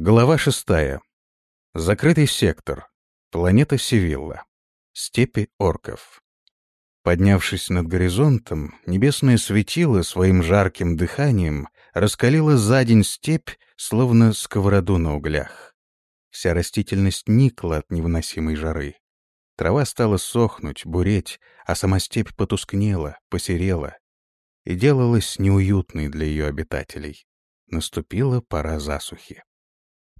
Глава шестая. Закрытый сектор. Планета Севилла. Степи орков. Поднявшись над горизонтом, небесное светило своим жарким дыханием раскалило за день степь, словно сковороду на углях. Вся растительность никла от невыносимой жары. Трава стала сохнуть, буреть, а сама степь потускнела, посерела и делалась неуютной для ее обитателей. Наступила пора засухи.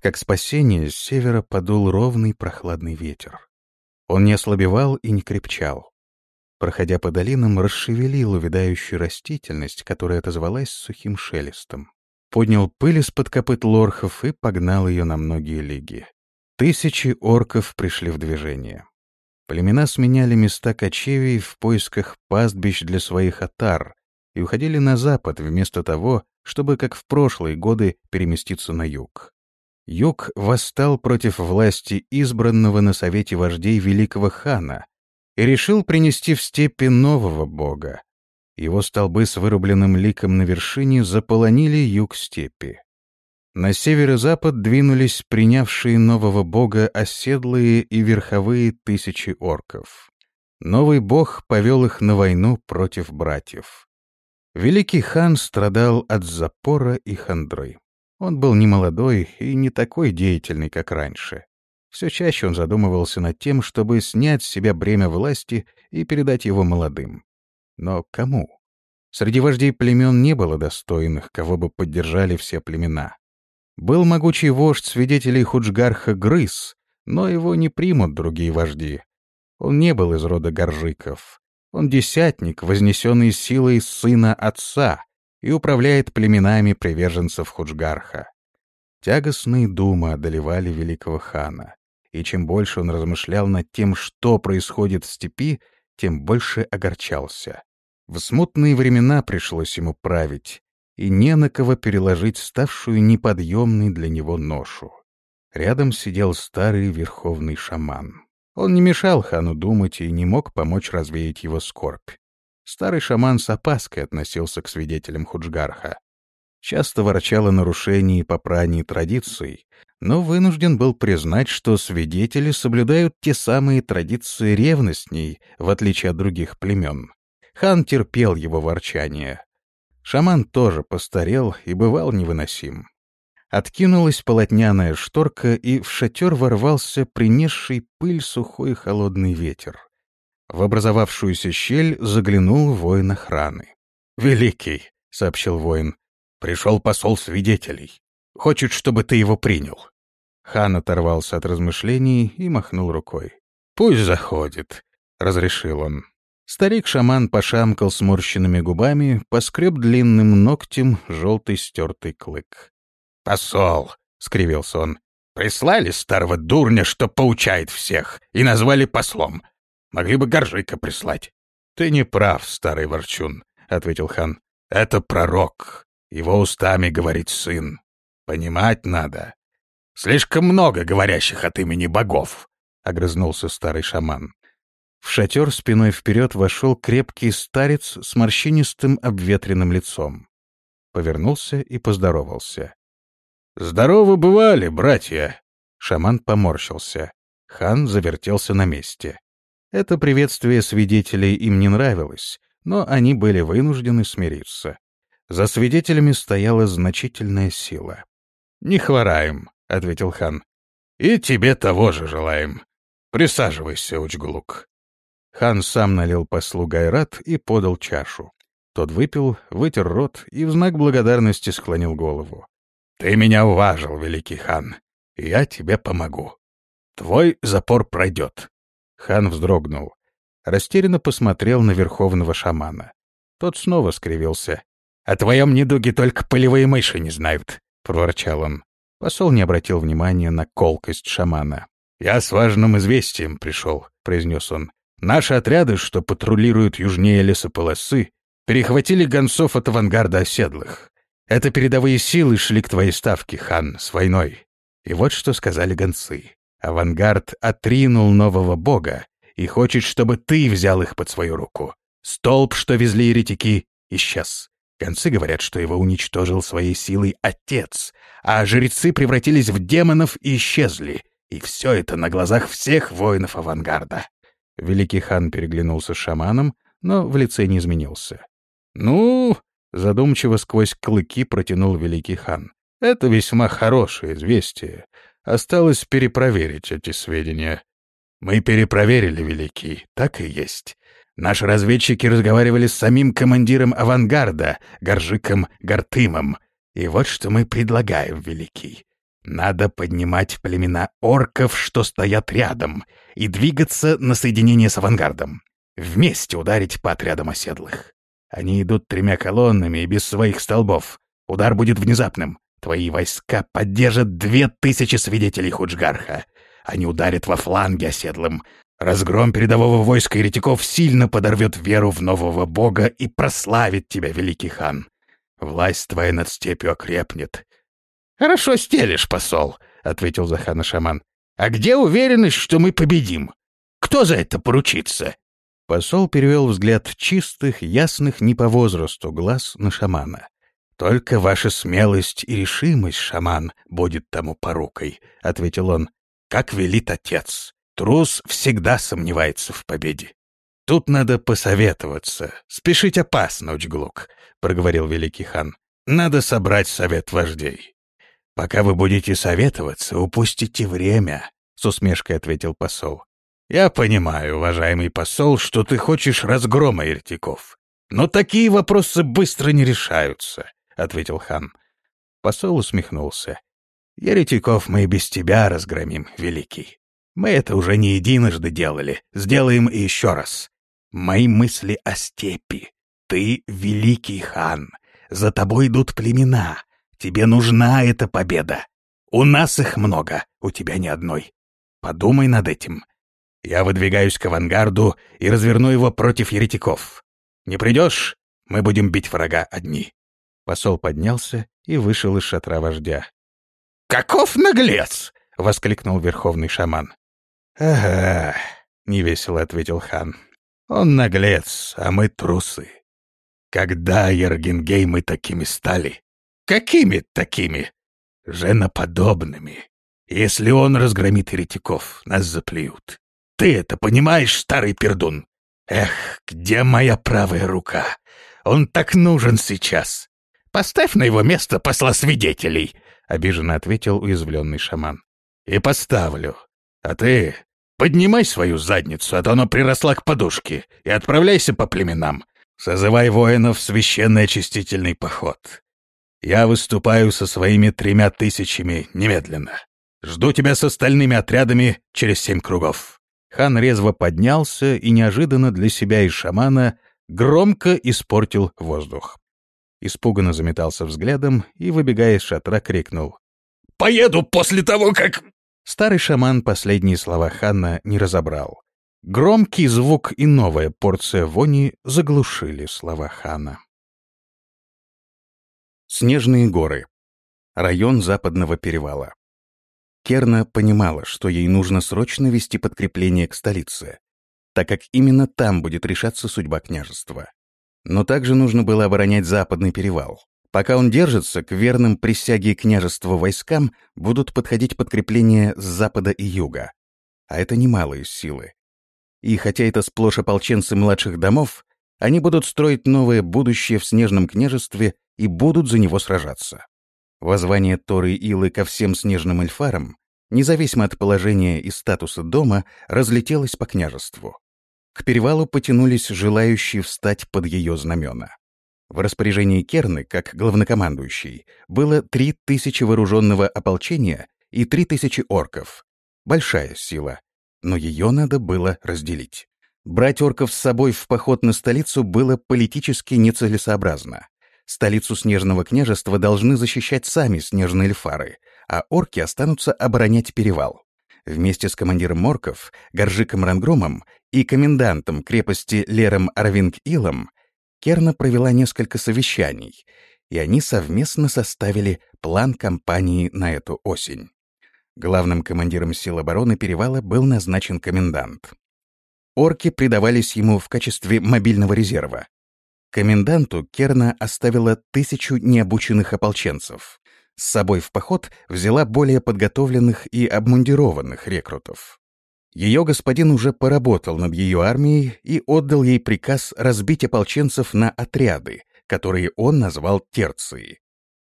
Как спасение, с севера подул ровный прохладный ветер. Он не ослабевал и не крепчал. Проходя по долинам, расшевелил увядающую растительность, которая отозвалась сухим шелестом. Поднял пыль из-под копыт лорхов и погнал ее на многие лиги. Тысячи орков пришли в движение. Племена сменяли места кочевий в поисках пастбищ для своих отар и уходили на запад вместо того, чтобы, как в прошлые годы, переместиться на юг. Юг восстал против власти избранного на совете вождей великого хана и решил принести в степи нового бога. Его столбы с вырубленным ликом на вершине заполонили юг степи. На северо-запад двинулись принявшие нового бога оседлые и верховые тысячи орков. Новый бог повел их на войну против братьев. Великий хан страдал от запора и хандры. Он был не молодой и не такой деятельный, как раньше. Все чаще он задумывался над тем, чтобы снять с себя бремя власти и передать его молодым. Но кому? Среди вождей племен не было достойных, кого бы поддержали все племена. Был могучий вождь свидетелей Худжгарха Грыз, но его не примут другие вожди. Он не был из рода горжиков. Он десятник, вознесенный силой сына отца, и управляет племенами приверженцев Худжгарха. Тягостные думы одолевали великого хана, и чем больше он размышлял над тем, что происходит в степи, тем больше огорчался. В смутные времена пришлось ему править, и не на кого переложить ставшую неподъемной для него ношу. Рядом сидел старый верховный шаман. Он не мешал хану думать и не мог помочь развеять его скорбь. Старый шаман с опаской относился к свидетелям Худжгарха. Часто ворчал о нарушении попраний традиций, но вынужден был признать, что свидетели соблюдают те самые традиции ревностней, в отличие от других племен. Хан терпел его ворчание. Шаман тоже постарел и бывал невыносим. Откинулась полотняная шторка, и в шатер ворвался принесший пыль сухой холодный ветер. В образовавшуюся щель заглянул воин охраны. «Великий», — сообщил воин, — «пришел посол свидетелей. Хочет, чтобы ты его принял». Хан оторвался от размышлений и махнул рукой. «Пусть заходит», — разрешил он. Старик-шаман пошамкал сморщенными губами, поскреб длинным ногтем желтый стертый клык. «Посол», — скривился он, — «прислали старого дурня, что поучает всех, и назвали послом. Могли бы Горжика прислать. — Ты не прав, старый ворчун, — ответил хан. — Это пророк. Его устами говорит сын. Понимать надо. Слишком много говорящих от имени богов, — огрызнулся старый шаман. В шатер спиной вперед вошел крепкий старец с морщинистым обветренным лицом. Повернулся и поздоровался. «Здорово бывали, братья!» Шаман поморщился. Хан завертелся на месте. Это приветствие свидетелей им не нравилось, но они были вынуждены смириться. За свидетелями стояла значительная сила. «Не хвораем», — ответил хан. «И тебе того же желаем. Присаживайся, Учгулук». Хан сам налил послу Гайрат и подал чашу. Тот выпил, вытер рот и в знак благодарности склонил голову. «Ты меня уважил, великий хан, я тебе помогу. Твой запор пройдет. Хан вздрогнул. Растерянно посмотрел на верховного шамана. Тот снова скривился. «О твоем недуге только полевые мыши не знают», — проворчал он. Посол не обратил внимания на колкость шамана. «Я с важным известием пришел», — произнес он. «Наши отряды, что патрулируют южнее лесополосы, перехватили гонцов от авангарда оседлых. Это передовые силы шли к твоей ставке, хан, с войной. И вот что сказали гонцы. Авангард отринул нового бога и хочет, чтобы ты взял их под свою руку. Столб, что везли еретики, исчез. Концы говорят, что его уничтожил своей силой отец, а жрецы превратились в демонов и исчезли. И все это на глазах всех воинов авангарда. Великий хан переглянулся с шаманом, но в лице не изменился. «Ну...» — задумчиво сквозь клыки протянул великий хан. «Это весьма хорошее известие. Осталось перепроверить эти сведения». «Мы перепроверили, великий, так и есть. Наши разведчики разговаривали с самим командиром авангарда, Горжиком Гартымом. И вот что мы предлагаем, великий. Надо поднимать племена орков, что стоят рядом, и двигаться на соединение с авангардом. Вместе ударить по отрядам оседлых. Они идут тремя колоннами и без своих столбов. Удар будет внезапным. Твои войска поддержат две тысячи свидетелей Худжгарха. Они ударят во фланге оседлым. Разгром передового войска еретиков сильно подорвет веру в нового бога и прославит тебя, великий хан. Власть твоя над степью окрепнет, «Хорошо стелишь, посол», — ответил Захана шаман. «А где уверенность, что мы победим? Кто за это поручится?» Посол перевел взгляд чистых, ясных не по возрасту глаз на шамана. «Только ваша смелость и решимость, шаман, будет тому порукой», — ответил он. «Как велит отец, трус всегда сомневается в победе». «Тут надо посоветоваться. Спешить опасно, Учглук», — проговорил великий хан. «Надо собрать совет вождей. «Пока вы будете советоваться, упустите время», — с усмешкой ответил посол. «Я понимаю, уважаемый посол, что ты хочешь разгрома еретиков. Но такие вопросы быстро не решаются», — ответил хан. Посол усмехнулся. «Еретиков мы и без тебя разгромим, великий. Мы это уже не единожды делали, сделаем и еще раз. Мои мысли о степи. Ты великий хан. За тобой идут племена. Тебе нужна эта победа. У нас их много, у тебя ни одной. Подумай над этим. Я выдвигаюсь к авангарду и разверну его против еретиков. Не придешь? Мы будем бить врага одни». Посол поднялся и вышел из шатра вождя. «Каков наглец!» — воскликнул верховный шаман. «Ага», — невесело ответил хан. «Он наглец, а мы трусы. Когда, Ергенгей, мы такими стали? Какими такими? Женоподобными. Если он разгромит еретиков, нас заплюют. Ты это понимаешь, старый пердун? Эх, где моя правая рука? Он так нужен сейчас. Поставь на его место посла свидетелей, — обиженно ответил уязвленный шаман. И поставлю. А ты поднимай свою задницу, а то она приросла к подушке, и отправляйся по племенам. Созывай воинов в священный очистительный поход. Я выступаю со своими тремя тысячами немедленно. Жду тебя с остальными отрядами через семь кругов». Хан резво поднялся и неожиданно для себя и шамана громко испортил воздух. Испуганно заметался взглядом и, выбегая из шатра, крикнул. «Поеду после того, как...» Старый шаман последние слова хана не разобрал. Громкий звук и новая порция вони заглушили слова хана. Снежные горы. Район западного перевала. Керна понимала, что ей нужно срочно вести подкрепление к столице, так как именно там будет решаться судьба княжества. Но также нужно было оборонять западный перевал. Пока он держится, к верным присяге княжества войскам будут подходить подкрепления с запада и юга. А это немалые силы. И хотя это сплошь ополченцы младших домов, они будут строить новое будущее в снежном княжестве и будут за него сражаться. Воззвание Торы Илы ко всем снежным эльфарам, независимо от положения и статуса дома, разлетелось по княжеству. К перевалу потянулись желающие встать под ее знамена. В распоряжении Керны, как главнокомандующий, было три тысячи вооруженного ополчения и три тысячи орков. Большая сила, но ее надо было разделить. Брать орков с собой в поход на столицу было политически нецелесообразно. Столицу Снежного княжества должны защищать сами снежные эльфары, а орки останутся оборонять перевал. Вместе с командиром орков, Горжиком Рангромом и комендантом крепости Лером Арвинг-Илом Керна провела несколько совещаний, и они совместно составили план кампании на эту осень. Главным командиром сил обороны перевала был назначен комендант. Орки придавались ему в качестве мобильного резерва. Коменданту Керна оставила тысячу необученных ополченцев. С собой в поход взяла более подготовленных и обмундированных рекрутов. Ее господин уже поработал над ее армией и отдал ей приказ разбить ополченцев на отряды, которые он назвал терции.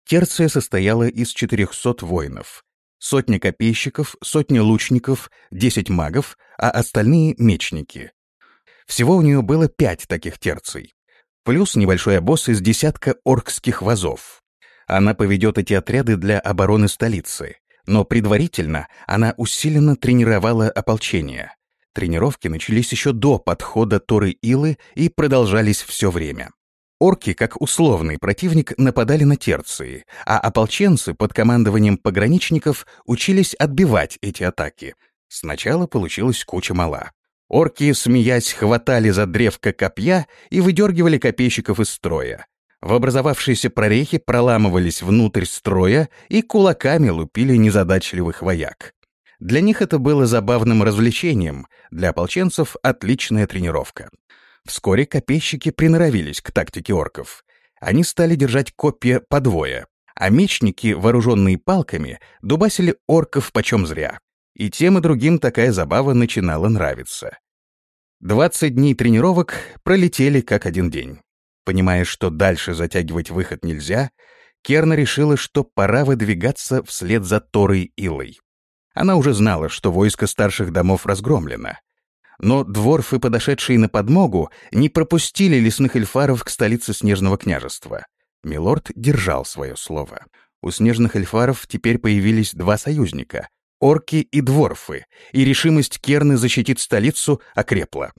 Терция состояла из 400 воинов, сотня копейщиков, сотня лучников, 10 магов, а остальные — мечники. Всего у нее было пять таких терций плюс небольшой обоз из десятка оркских вазов. Она поведет эти отряды для обороны столицы, но предварительно она усиленно тренировала ополчение. Тренировки начались еще до подхода Торы Илы и продолжались все время. Орки, как условный противник, нападали на терции, а ополченцы под командованием пограничников учились отбивать эти атаки. Сначала получилась куча мала. Орки, смеясь, хватали за древко копья и выдергивали копейщиков из строя. В образовавшиеся прорехи проламывались внутрь строя и кулаками лупили незадачливых вояк. Для них это было забавным развлечением, для ополченцев — отличная тренировка. Вскоре копейщики приноровились к тактике орков. Они стали держать копья подвое, а мечники, вооруженные палками, дубасили орков почем зря и тем и другим такая забава начинала нравиться. 20 дней тренировок пролетели как один день. Понимая, что дальше затягивать выход нельзя, Керна решила, что пора выдвигаться вслед за Торой Илой. Она уже знала, что войско старших домов разгромлено. Но дворфы, подошедшие на подмогу, не пропустили лесных эльфаров к столице Снежного княжества. Милорд держал свое слово. У снежных эльфаров теперь появились два союзника орки и дворфы, и решимость Керны защитить столицу окрепла.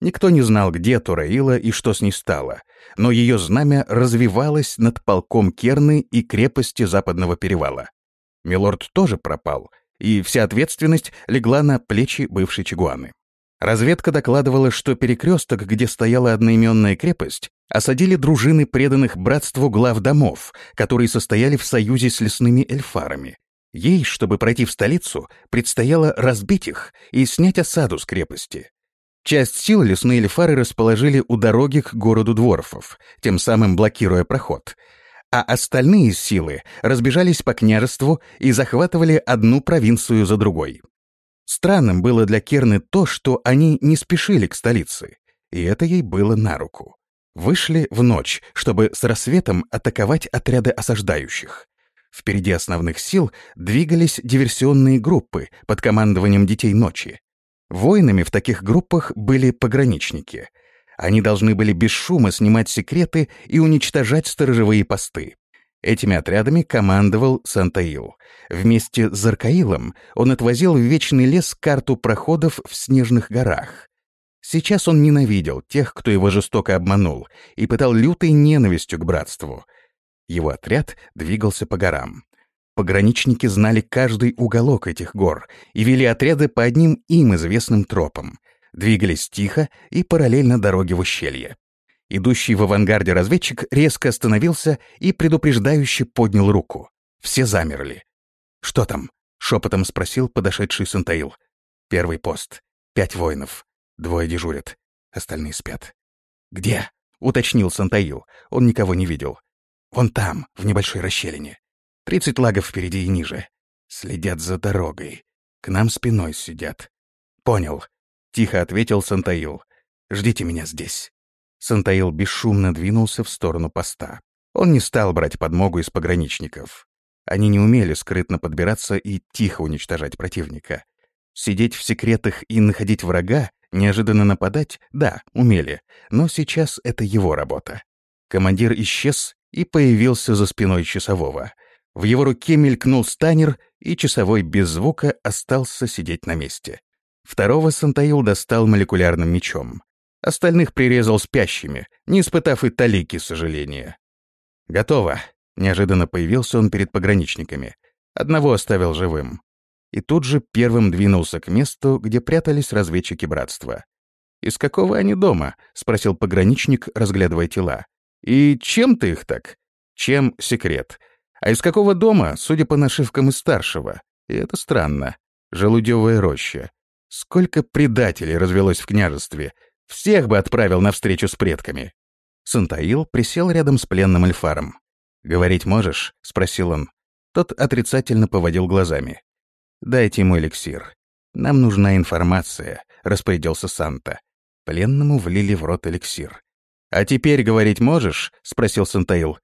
Никто не знал, где Тураила и что с ней стало, но ее знамя развивалось над полком Керны и крепости Западного перевала. Милорд тоже пропал, и вся ответственность легла на плечи бывшей Чигуаны. Разведка докладывала, что перекресток, где стояла одноименная крепость, осадили дружины преданных братству глав домов, которые состояли в союзе с лесными эльфарами, Ей, чтобы пройти в столицу, предстояло разбить их и снять осаду с крепости. Часть сил лесные эльфары расположили у дороги к городу Дворфов, тем самым блокируя проход, а остальные силы разбежались по княжеству и захватывали одну провинцию за другой. Странным было для Керны то, что они не спешили к столице, и это ей было на руку. Вышли в ночь, чтобы с рассветом атаковать отряды осаждающих. Впереди основных сил двигались диверсионные группы под командованием «Детей ночи». Воинами в таких группах были пограничники. Они должны были без шума снимать секреты и уничтожать сторожевые посты. Этими отрядами командовал Сантаил. Вместе с Заркаилом он отвозил в Вечный лес карту проходов в Снежных горах. Сейчас он ненавидел тех, кто его жестоко обманул, и пытал лютой ненавистью к братству — его отряд двигался по горам. Пограничники знали каждый уголок этих гор и вели отряды по одним им известным тропам. Двигались тихо и параллельно дороге в ущелье. Идущий в авангарде разведчик резко остановился и предупреждающе поднял руку. Все замерли. «Что там?» — шепотом спросил подошедший Сантаил. «Первый пост. Пять воинов. Двое дежурят. Остальные спят». «Где?» — уточнил Сантаил. Он никого не видел. Вон там, в небольшой расщелине. Тридцать лагов впереди и ниже. Следят за дорогой. К нам спиной сидят. Понял. Тихо ответил Сантаил. Ждите меня здесь. Сантаил бесшумно двинулся в сторону поста. Он не стал брать подмогу из пограничников. Они не умели скрытно подбираться и тихо уничтожать противника. Сидеть в секретах и находить врага, неожиданно нападать — да, умели, но сейчас это его работа. Командир исчез, и появился за спиной часового. В его руке мелькнул станер, и часовой без звука остался сидеть на месте. Второго Сантаил достал молекулярным мечом. Остальных прирезал спящими, не испытав и талики сожаления. «Готово!» — неожиданно появился он перед пограничниками. Одного оставил живым. И тут же первым двинулся к месту, где прятались разведчики братства. «Из какого они дома?» — спросил пограничник, разглядывая тела. И чем ты их так? Чем секрет? А из какого дома, судя по нашивкам из старшего? И это странно. Желудевая роща. Сколько предателей развелось в княжестве. Всех бы отправил на встречу с предками. Сантаил присел рядом с пленным эльфаром. «Говорить можешь?» — спросил он. Тот отрицательно поводил глазами. «Дайте ему эликсир. Нам нужна информация», — распорядился Санта. Пленному влили в рот эликсир. «А теперь говорить можешь?» — спросил Сантаил.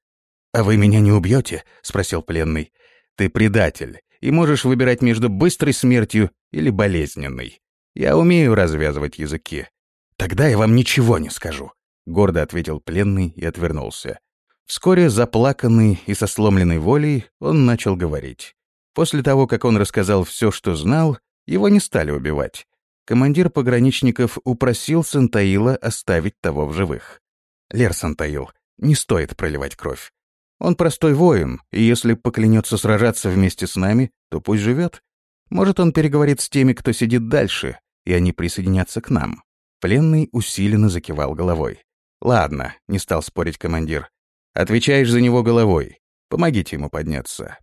«А вы меня не убьете?» — спросил пленный. «Ты предатель, и можешь выбирать между быстрой смертью или болезненной. Я умею развязывать языки». «Тогда я вам ничего не скажу», — гордо ответил пленный и отвернулся. Вскоре, заплаканный и со сломленной волей, он начал говорить. После того, как он рассказал все, что знал, его не стали убивать. Командир пограничников упросил Сантаила оставить того в живых. «Лер Сантаил, не стоит проливать кровь. Он простой воин, и если поклянется сражаться вместе с нами, то пусть живет. Может, он переговорит с теми, кто сидит дальше, и они присоединятся к нам». Пленный усиленно закивал головой. «Ладно», — не стал спорить командир. Отвечаешь за него головой. Помогите ему подняться.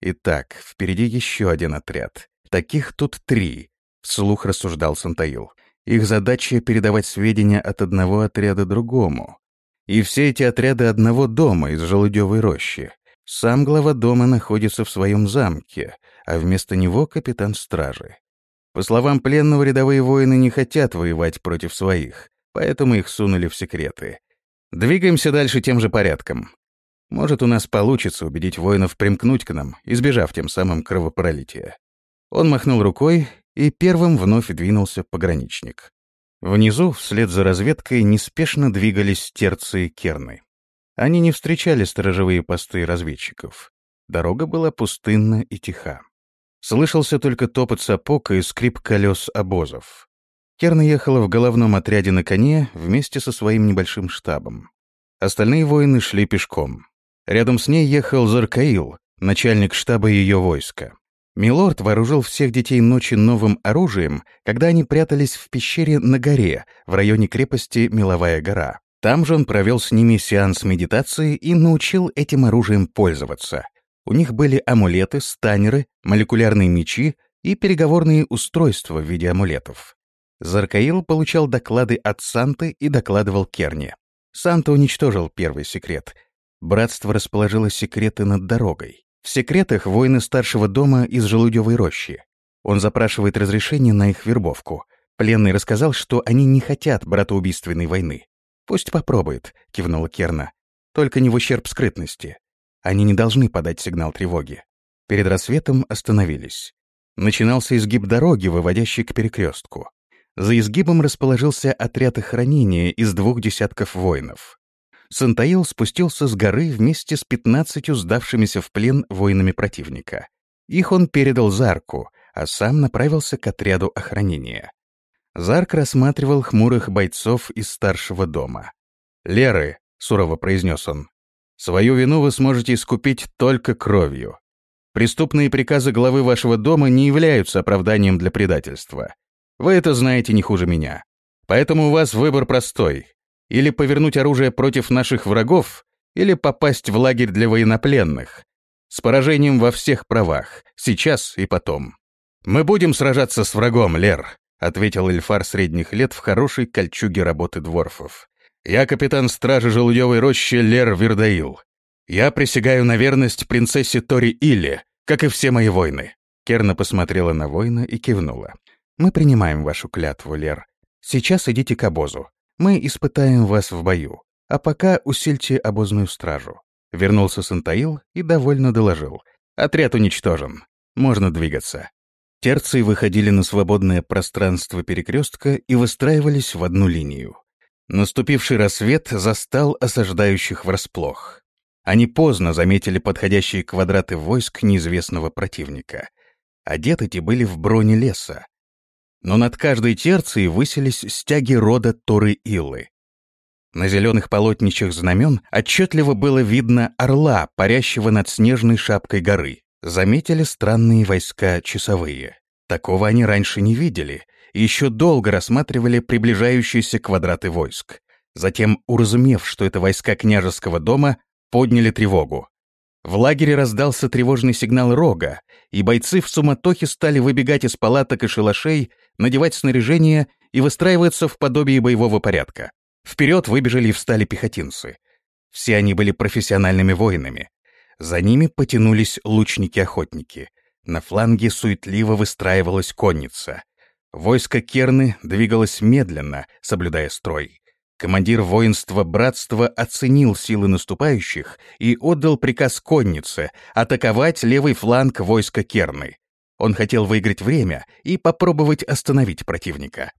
Итак, впереди еще один отряд. Таких тут три, вслух рассуждал Сантаил. Их задача — передавать сведения от одного отряда другому. И все эти отряды одного дома из желудевой рощи. Сам глава дома находится в своем замке, а вместо него капитан стражи. По словам пленного, рядовые воины не хотят воевать против своих, поэтому их сунули в секреты. Двигаемся дальше тем же порядком. Может, у нас получится убедить воинов примкнуть к нам, избежав тем самым кровопролития. Он махнул рукой, и первым вновь двинулся пограничник. Внизу, вслед за разведкой, неспешно двигались терции керны. Они не встречали сторожевые посты разведчиков. Дорога была пустынна и тиха. Слышался только топот сапог и скрип колес обозов. Керна ехала в головном отряде на коне вместе со своим небольшим штабом. Остальные воины шли пешком. Рядом с ней ехал Заркаил, начальник штаба ее войска. Милорд вооружил всех детей ночи новым оружием, когда они прятались в пещере на горе, в районе крепости Меловая гора. Там же он провел с ними сеанс медитации и научил этим оружием пользоваться. У них были амулеты, станеры, молекулярные мечи и переговорные устройства в виде амулетов. Заркаил получал доклады от Санты и докладывал Керне. Санта уничтожил первый секрет. Братство расположило секреты над дорогой. В секретах воины старшего дома из желудевой рощи. Он запрашивает разрешение на их вербовку. Пленный рассказал, что они не хотят братоубийственной войны. «Пусть попробует», — кивнула Керна. «Только не в ущерб скрытности. Они не должны подать сигнал тревоги». Перед рассветом остановились. Начинался изгиб дороги, выводящий к перекрестку. За изгибом расположился отряд охранения из двух десятков воинов. Сантаил спустился с горы вместе с пятнадцатью сдавшимися в плен воинами противника. Их он передал Зарку, а сам направился к отряду охранения. Зарк рассматривал хмурых бойцов из старшего дома. «Леры», — сурово произнес он, — «свою вину вы сможете искупить только кровью. Преступные приказы главы вашего дома не являются оправданием для предательства. Вы это знаете не хуже меня. Поэтому у вас выбор простой. Или повернуть оружие против наших врагов, или попасть в лагерь для военнопленных. С поражением во всех правах, сейчас и потом. «Мы будем сражаться с врагом, Лер», — ответил Эльфар средних лет в хорошей кольчуге работы дворфов. «Я капитан стражи Желудевой рощи Лер Вердаил. Я присягаю на верность принцессе Тори Илле, как и все мои воины». Керна посмотрела на воина и кивнула. Мы принимаем вашу клятву, Лер. Сейчас идите к обозу. Мы испытаем вас в бою. А пока усильте обозную стражу». Вернулся Сантаил и довольно доложил. «Отряд уничтожен. Можно двигаться». Терции выходили на свободное пространство перекрестка и выстраивались в одну линию. Наступивший рассвет застал осаждающих врасплох. Они поздно заметили подходящие квадраты войск неизвестного противника. Одеты те были в броне леса, но над каждой терцией высились стяги рода Торы-Илы. На зеленых полотнищах знамен отчетливо было видно орла, парящего над снежной шапкой горы. Заметили странные войска часовые. Такого они раньше не видели, и еще долго рассматривали приближающиеся квадраты войск. Затем, уразумев, что это войска княжеского дома, подняли тревогу. В лагере раздался тревожный сигнал рога, и бойцы в суматохе стали выбегать из палаток и шалашей, надевать снаряжение и выстраиваться в подобие боевого порядка. Вперед выбежали и встали пехотинцы. Все они были профессиональными воинами. За ними потянулись лучники-охотники. На фланге суетливо выстраивалась конница. Войско Керны двигалось медленно, соблюдая строй. Командир воинства братства оценил силы наступающих и отдал приказ коннице атаковать левый фланг войска Керны. Он хотел выиграть время и попробовать остановить противника.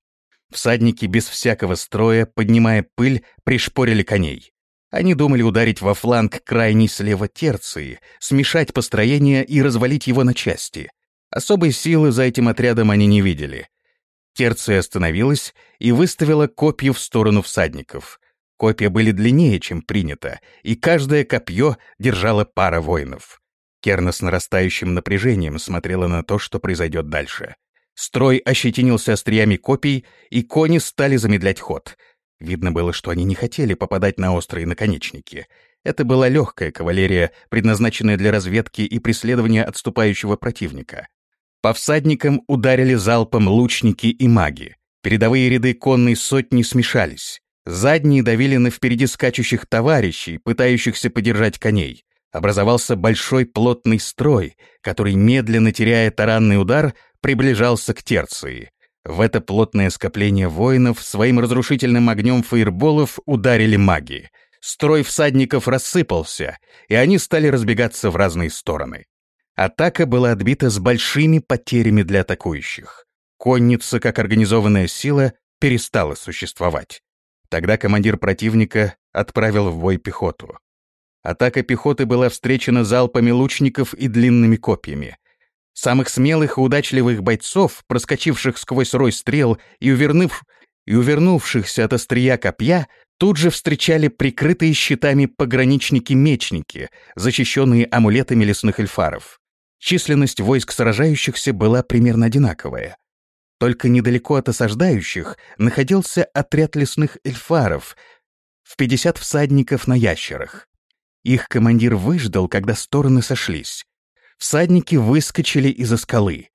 Всадники без всякого строя, поднимая пыль, пришпорили коней. Они думали ударить во фланг крайней слева терции, смешать построение и развалить его на части. Особой силы за этим отрядом они не видели. Терция остановилась и выставила копья в сторону всадников. Копья были длиннее, чем принято, и каждое копье держало пара воинов. Керна с нарастающим напряжением смотрела на то, что произойдет дальше. Строй ощетинился остриями копий, и кони стали замедлять ход. Видно было, что они не хотели попадать на острые наконечники. Это была легкая кавалерия, предназначенная для разведки и преследования отступающего противника. По всадникам ударили залпом лучники и маги. Передовые ряды конной сотни смешались. Задние давили на впереди скачущих товарищей, пытающихся подержать коней. Образовался большой плотный строй, который, медленно теряя таранный удар, приближался к терции. В это плотное скопление воинов своим разрушительным огнем фаерболов ударили маги. Строй всадников рассыпался, и они стали разбегаться в разные стороны. Атака была отбита с большими потерями для атакующих. Конница, как организованная сила, перестала существовать. Тогда командир противника отправил в бой пехоту. Атака пехоты была встречена залпами лучников и длинными копьями. Самых смелых и удачливых бойцов, проскочивших сквозь рой стрел и, увернув... и увернувшихся от острия копья, тут же встречали прикрытые щитами пограничники-мечники, защищенные амулетами лесных эльфаров. Численность войск сражающихся была примерно одинаковая. Только недалеко от осаждающих находился отряд лесных эльфаров в 50 всадников на ящерах. Их командир выждал, когда стороны сошлись. Всадники выскочили из-за скалы.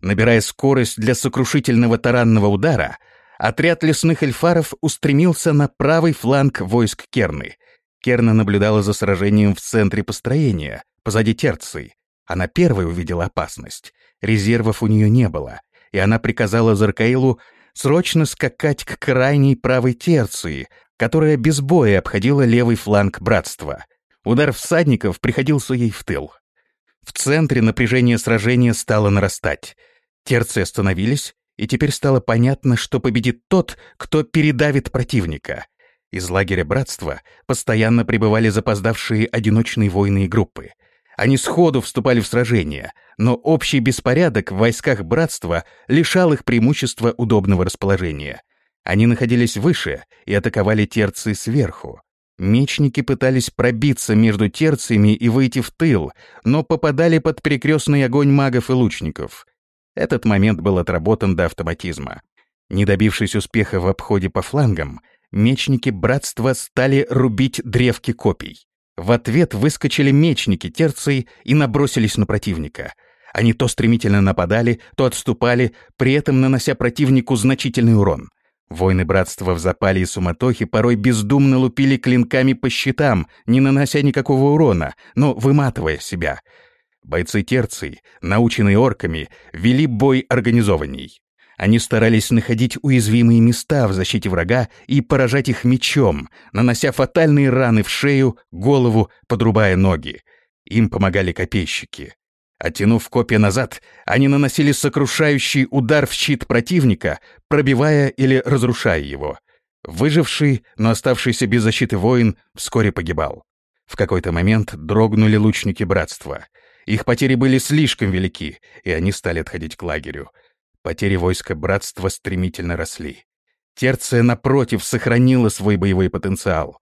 Набирая скорость для сокрушительного таранного удара, отряд лесных эльфаров устремился на правый фланг войск Керны. Керна наблюдала за сражением в центре построения, позади Терции. Она первой увидела опасность. Резервов у нее не было, и она приказала Заркаилу срочно скакать к крайней правой терции, которая без боя обходила левый фланг братства. Удар всадников приходился ей в тыл. В центре напряжение сражения стало нарастать. Терции остановились, и теперь стало понятно, что победит тот, кто передавит противника. Из лагеря братства постоянно прибывали запоздавшие одиночные воины и группы — они сходу вступали в сражение, но общий беспорядок в войсках братства лишал их преимущества удобного расположения. Они находились выше и атаковали терции сверху. Мечники пытались пробиться между терциями и выйти в тыл, но попадали под перекрестный огонь магов и лучников. Этот момент был отработан до автоматизма. Не добившись успеха в обходе по флангам, мечники братства стали рубить древки копий. В ответ выскочили мечники терции и набросились на противника. Они то стремительно нападали, то отступали, при этом нанося противнику значительный урон. Воины братства в запале и суматохе порой бездумно лупили клинками по щитам, не нанося никакого урона, но выматывая себя. Бойцы терции, наученные орками, вели бой организованней. Они старались находить уязвимые места в защите врага и поражать их мечом, нанося фатальные раны в шею, голову, подрубая ноги. Им помогали копейщики. Оттянув копья назад, они наносили сокрушающий удар в щит противника, пробивая или разрушая его. Выживший, но оставшийся без защиты воин вскоре погибал. В какой-то момент дрогнули лучники братства. Их потери были слишком велики, и они стали отходить к лагерю. Потери войска братства стремительно росли. Терция, напротив, сохранила свой боевой потенциал.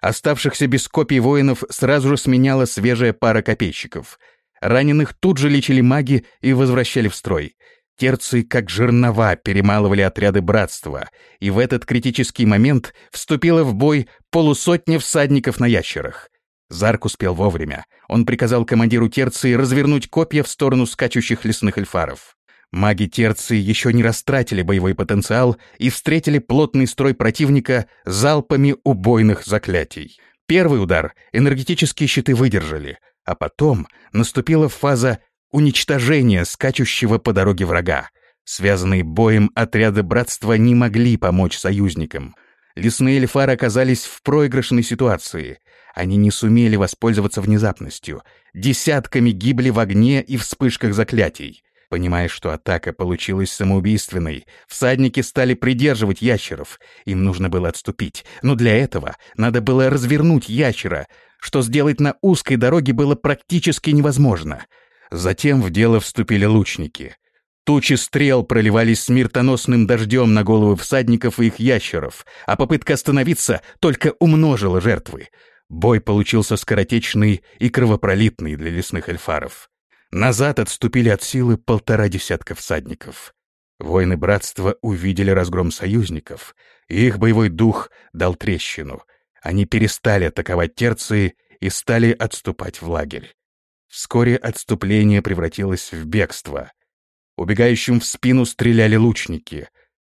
Оставшихся без копий воинов сразу же сменяла свежая пара копейщиков. Раненых тут же лечили маги и возвращали в строй. Терции, как жернова, перемалывали отряды братства, и в этот критический момент вступила в бой полусотня всадников на ящерах. Зарк успел вовремя. Он приказал командиру терции развернуть копья в сторону скачущих лесных эльфаров. Маги Терции еще не растратили боевой потенциал и встретили плотный строй противника залпами убойных заклятий. Первый удар энергетические щиты выдержали, а потом наступила фаза уничтожения скачущего по дороге врага. Связанные боем отряды братства не могли помочь союзникам. Лесные эльфары оказались в проигрышной ситуации. Они не сумели воспользоваться внезапностью. Десятками гибли в огне и вспышках заклятий. Понимая, что атака получилась самоубийственной, всадники стали придерживать ящеров. Им нужно было отступить, но для этого надо было развернуть ящера, что сделать на узкой дороге было практически невозможно. Затем в дело вступили лучники. Тучи стрел проливались смертоносным дождем на головы всадников и их ящеров, а попытка остановиться только умножила жертвы. Бой получился скоротечный и кровопролитный для лесных эльфаров. Назад отступили от силы полтора десятка всадников. Воины братства увидели разгром союзников, и их боевой дух дал трещину. Они перестали атаковать терции и стали отступать в лагерь. Вскоре отступление превратилось в бегство. Убегающим в спину стреляли лучники.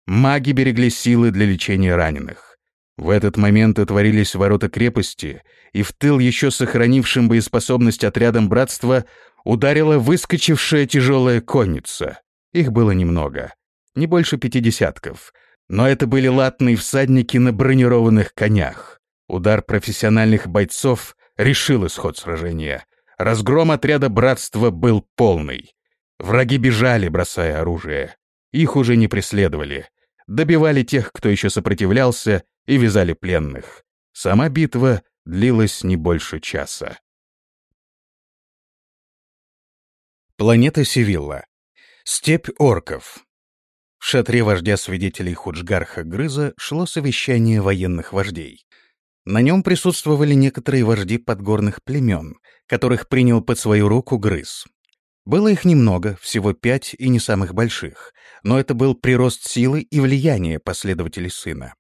Маги берегли силы для лечения раненых. В этот момент отворились ворота крепости, и в тыл еще сохранившим боеспособность отрядом братства ударила выскочившая тяжелая конница. Их было немного, не больше пяти десятков, но это были латные всадники на бронированных конях. Удар профессиональных бойцов решил исход сражения. Разгром отряда братства был полный. Враги бежали, бросая оружие. Их уже не преследовали. Добивали тех, кто еще сопротивлялся, и вязали пленных. Сама битва длилась не больше часа. Планета Севилла. Степь орков. В шатре вождя свидетелей Худжгарха Грыза шло совещание военных вождей. На нем присутствовали некоторые вожди подгорных племен, которых принял под свою руку Грыз. Было их немного, всего пять и не самых больших, но это был прирост силы и влияния последователей сына.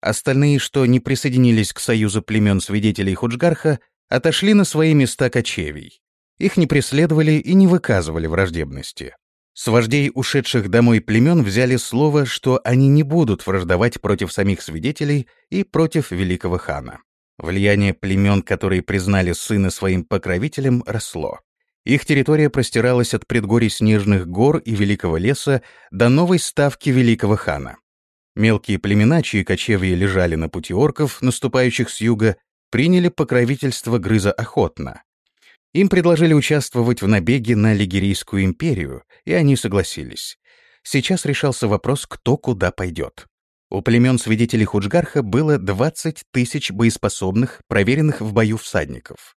Остальные, что не присоединились к союзу племен свидетелей Худжгарха, отошли на свои места кочевий. Их не преследовали и не выказывали враждебности. С вождей ушедших домой племен взяли слово, что они не будут враждовать против самих свидетелей и против великого хана. Влияние племен, которые признали сына своим покровителем, росло. Их территория простиралась от предгорий Снежных гор и Великого леса до новой ставки Великого хана. Мелкие племена, чьи кочевья лежали на пути орков, наступающих с юга, приняли покровительство Грыза охотно. Им предложили участвовать в набеге на Лигерийскую империю, и они согласились. Сейчас решался вопрос, кто куда пойдет. У племен свидетелей Худжгарха было 20 тысяч боеспособных, проверенных в бою всадников.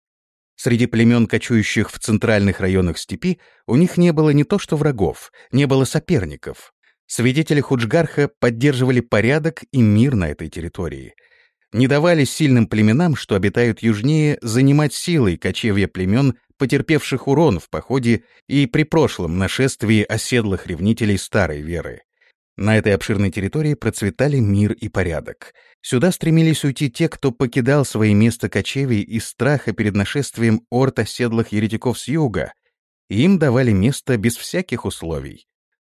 Среди племен, кочующих в центральных районах степи, у них не было не то что врагов, не было соперников. Свидетели Худжгарха поддерживали порядок и мир на этой территории — не давали сильным племенам, что обитают южнее, занимать силой кочевья племен, потерпевших урон в походе и при прошлом нашествии оседлых ревнителей старой веры. На этой обширной территории процветали мир и порядок. Сюда стремились уйти те, кто покидал свои места кочевий из страха перед нашествием орд оседлых еретиков с юга. Им давали место без всяких условий.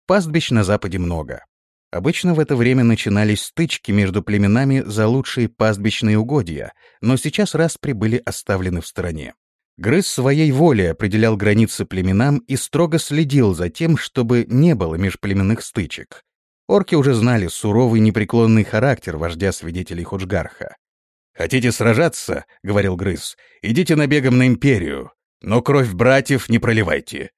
Пастбищ на западе много. Обычно в это время начинались стычки между племенами за лучшие пастбищные угодья, но сейчас распри были оставлены в стороне. Грыз своей волей определял границы племенам и строго следил за тем, чтобы не было межплеменных стычек. Орки уже знали суровый непреклонный характер вождя свидетелей Худжгарха. «Хотите сражаться?» — говорил Грыз. «Идите набегом на империю, но кровь братьев не проливайте».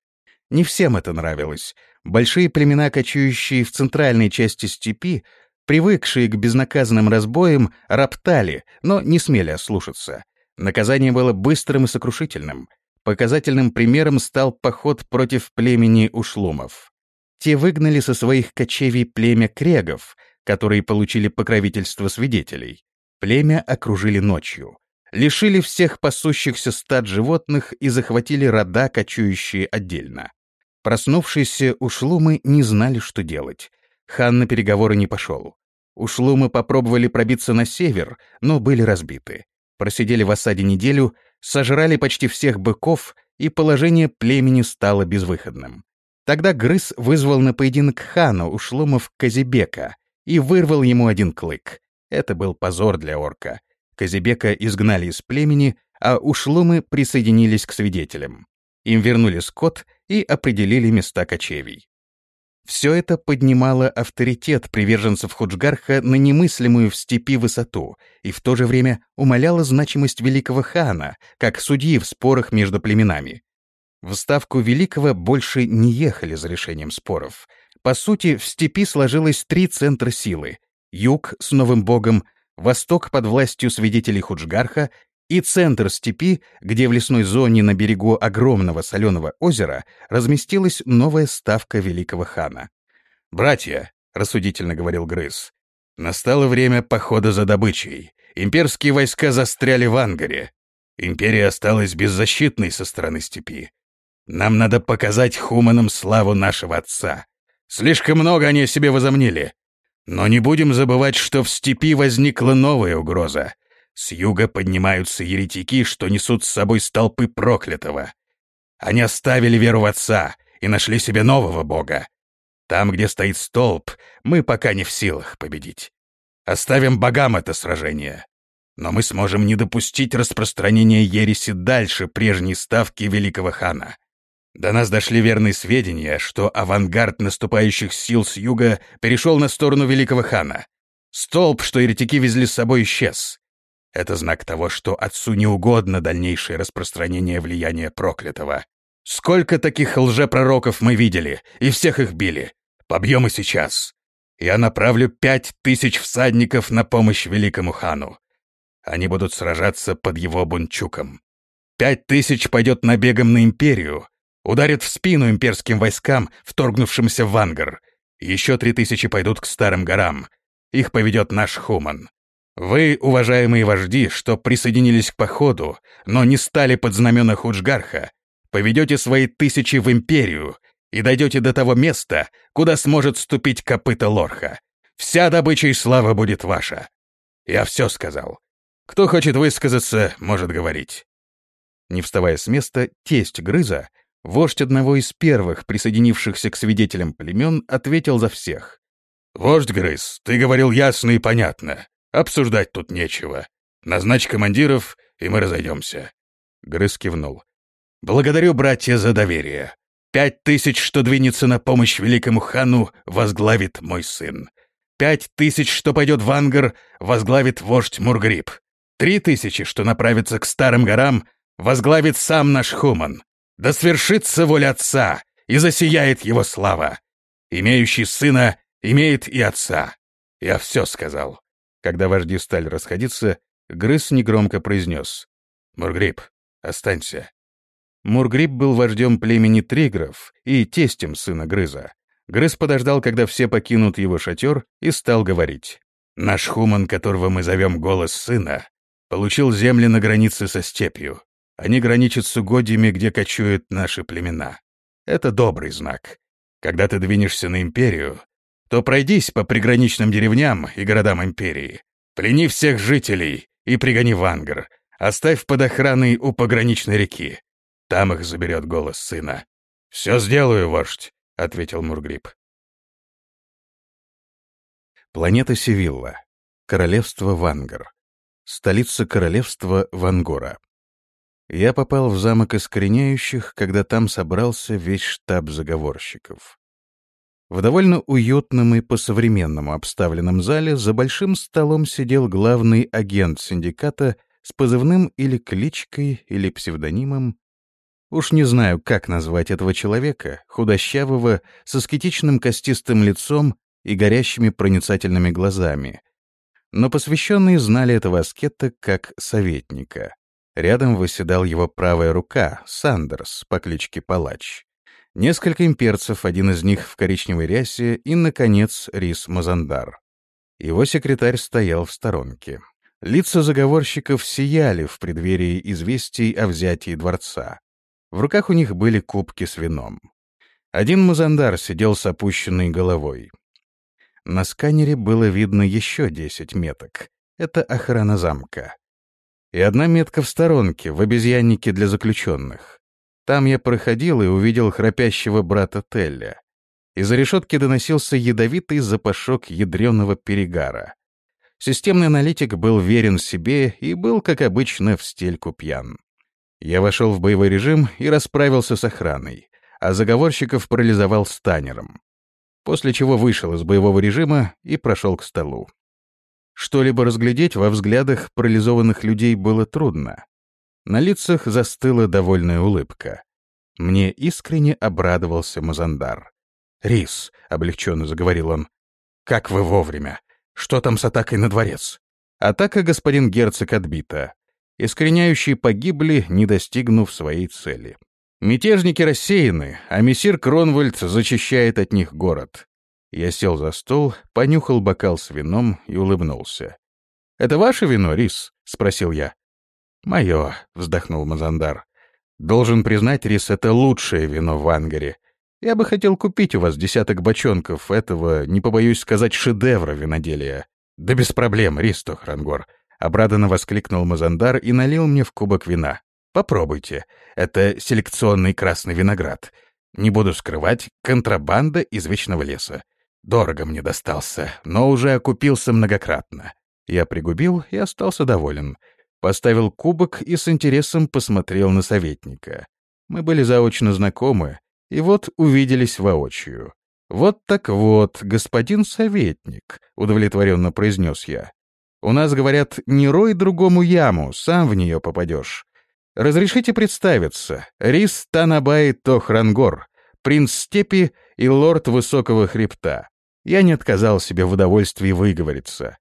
Не всем это нравилось, Большие племена, кочующие в центральной части степи, привыкшие к безнаказанным разбоям, роптали, но не смели ослушаться. Наказание было быстрым и сокрушительным. Показательным примером стал поход против племени ушлумов. Те выгнали со своих кочевий племя крегов, которые получили покровительство свидетелей. Племя окружили ночью. Лишили всех пасущихся стад животных и захватили рода, кочующие отдельно. Проснувшиеся ушлумы не знали, что делать. Хан на переговоры не пошел. Ушлумы попробовали пробиться на север, но были разбиты. Просидели в осаде неделю, сожрали почти всех быков, и положение племени стало безвыходным. Тогда Грыз вызвал на поединок хана у шлумов Казибека и вырвал ему один клык. Это был позор для орка. Казибека изгнали из племени, а ушлумы присоединились к свидетелям. Им вернули скот и определили места кочевий. Все это поднимало авторитет приверженцев Худжгарха на немыслимую в степи высоту и в то же время умаляло значимость великого хана, как судьи в спорах между племенами. В ставку великого больше не ехали за решением споров. По сути, в степи сложилось три центра силы — юг с новым богом, восток под властью свидетелей Худжгарха и центр степи, где в лесной зоне на берегу огромного соленого озера разместилась новая ставка великого хана. «Братья», — рассудительно говорил Грыз, — «настало время похода за добычей. Имперские войска застряли в Ангаре. Империя осталась беззащитной со стороны степи. Нам надо показать хуманам славу нашего отца. Слишком много они о себе возомнили. Но не будем забывать, что в степи возникла новая угроза — с юга поднимаются еретики, что несут с собой столпы проклятого. Они оставили веру в Отца и нашли себе нового Бога. Там, где стоит столб, мы пока не в силах победить. Оставим богам это сражение. Но мы сможем не допустить распространения ереси дальше прежней ставки великого хана. До нас дошли верные сведения, что авангард наступающих сил с юга перешел на сторону великого хана. Столб, что еретики везли с собой, исчез. Это знак того, что отцу не угодно дальнейшее распространение влияния проклятого. Сколько таких лжепророков мы видели, и всех их били. Побьем и сейчас. Я направлю пять тысяч всадников на помощь великому хану. Они будут сражаться под его бунчуком. Пять тысяч пойдет набегом на империю, ударит в спину имперским войскам, вторгнувшимся в Ангар. Еще три тысячи пойдут к старым горам. Их поведет наш Хуман. Вы, уважаемые вожди, что присоединились к походу, но не стали под знамена Худжгарха, поведете свои тысячи в империю и дойдете до того места, куда сможет ступить копыта Лорха. Вся добыча и слава будет ваша. Я все сказал. Кто хочет высказаться, может говорить. Не вставая с места, тесть Грыза, вождь одного из первых присоединившихся к свидетелям племен, ответил за всех. «Вождь Грыз, ты говорил ясно и понятно. Обсуждать тут нечего. Назначь командиров, и мы разойдемся». Грыз кивнул. «Благодарю, братья, за доверие. Пять тысяч, что двинется на помощь великому хану, возглавит мой сын. Пять тысяч, что пойдет в Ангар, возглавит вождь Мургриб. Три тысячи, что направится к старым горам, возглавит сам наш Хуман. Да свершится воля отца, и засияет его слава. Имеющий сына имеет и отца. Я все сказал. Когда вожди стали расходиться, Грыз негромко произнес. «Мургриб, останься». Мургриб был вождем племени Тригров и тестем сына Грыза. Грыз подождал, когда все покинут его шатер, и стал говорить. «Наш хуман, которого мы зовем голос сына, получил земли на границе со степью. Они граничат с угодьями, где кочуют наши племена. Это добрый знак. Когда ты двинешься на империю, то пройдись по приграничным деревням и городам империи, плени всех жителей и пригони в Ангар, оставь под охраной у пограничной реки. Там их заберет голос сына. «Все сделаю, вождь», — ответил Мургриб. Планета Севилла. Королевство Вангар. Столица королевства Вангора. Я попал в замок искореняющих, когда там собрался весь штаб заговорщиков. В довольно уютном и по-современному обставленном зале за большим столом сидел главный агент синдиката с позывным или кличкой, или псевдонимом. Уж не знаю, как назвать этого человека, худощавого, с аскетичным костистым лицом и горящими проницательными глазами. Но посвященные знали этого аскета как советника. Рядом восседал его правая рука, Сандерс, по кличке Палач несколько имперцев, один из них в коричневой рясе, и, наконец, Рис Мазандар. Его секретарь стоял в сторонке. Лица заговорщиков сияли в преддверии известий о взятии дворца. В руках у них были кубки с вином. Один Мазандар сидел с опущенной головой. На сканере было видно еще десять меток. Это охрана замка. И одна метка в сторонке, в обезьяннике для заключенных. Там я проходил и увидел храпящего брата Телля. Из-за решетки доносился ядовитый запашок ядреного перегара. Системный аналитик был верен себе и был, как обычно, в стельку пьян. Я вошел в боевой режим и расправился с охраной, а заговорщиков парализовал станером. После чего вышел из боевого режима и прошел к столу. Что-либо разглядеть во взглядах парализованных людей было трудно. На лицах застыла довольная улыбка. Мне искренне обрадовался Мазандар. «Рис», — облегченно заговорил он, — «как вы вовремя! Что там с атакой на дворец?» Атака господин герцог отбита. Искореняющие погибли, не достигнув своей цели. Мятежники рассеяны, а мессир Кронвальд зачищает от них город. Я сел за стол, понюхал бокал с вином и улыбнулся. «Это ваше вино, Рис?» — спросил я. «Мое», — вздохнул Мазандар. «Должен признать, Рис, это лучшее вино в Ангаре. Я бы хотел купить у вас десяток бочонков этого, не побоюсь сказать, шедевра виноделия». «Да без проблем, Рис Тохрангор», — обрадованно воскликнул Мазандар и налил мне в кубок вина. «Попробуйте. Это селекционный красный виноград. Не буду скрывать, контрабанда из Вечного леса. Дорого мне достался, но уже окупился многократно. Я пригубил и остался доволен. Поставил кубок и с интересом посмотрел на советника. Мы были заочно знакомы, и вот увиделись воочию. «Вот так вот, господин советник», — удовлетворенно произнес я. «У нас, говорят, не рой другому яму, сам в нее попадешь. Разрешите представиться, Рис Танабай Тохрангор, принц степи и лорд высокого хребта. Я не отказал себе в удовольствии выговориться.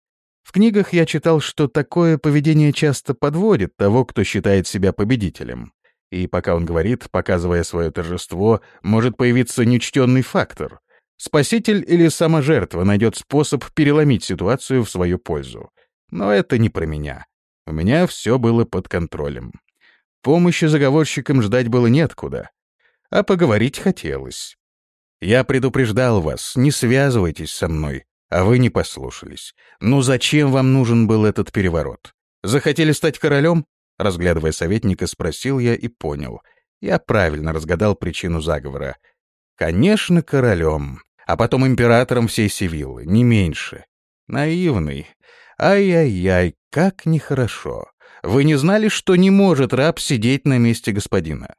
В книгах я читал, что такое поведение часто подводит того, кто считает себя победителем. И пока он говорит, показывая свое торжество, может появиться нечтенный фактор. Спаситель или сама жертва найдет способ переломить ситуацию в свою пользу. Но это не про меня. У меня все было под контролем. Помощи заговорщикам ждать было неоткуда. А поговорить хотелось. Я предупреждал вас, не связывайтесь со мной, а вы не послушались. Ну зачем вам нужен был этот переворот? Захотели стать королем? Разглядывая советника, спросил я и понял. Я правильно разгадал причину заговора. Конечно, королем, а потом императором всей Севиллы, не меньше. Наивный. Ай-яй-яй, как нехорошо. Вы не знали, что не может раб сидеть на месте господина?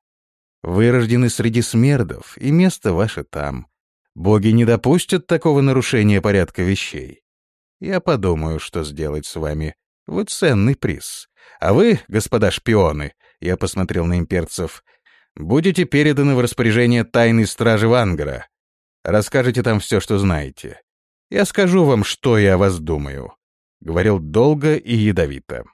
Вы рождены среди смердов, и место ваше там. Боги не допустят такого нарушения порядка вещей. Я подумаю, что сделать с вами. Вы ценный приз. А вы, господа шпионы, я посмотрел на имперцев, будете переданы в распоряжение тайной стражи Вангара. Расскажите там все, что знаете. Я скажу вам, что я о вас думаю. Говорил долго и ядовито.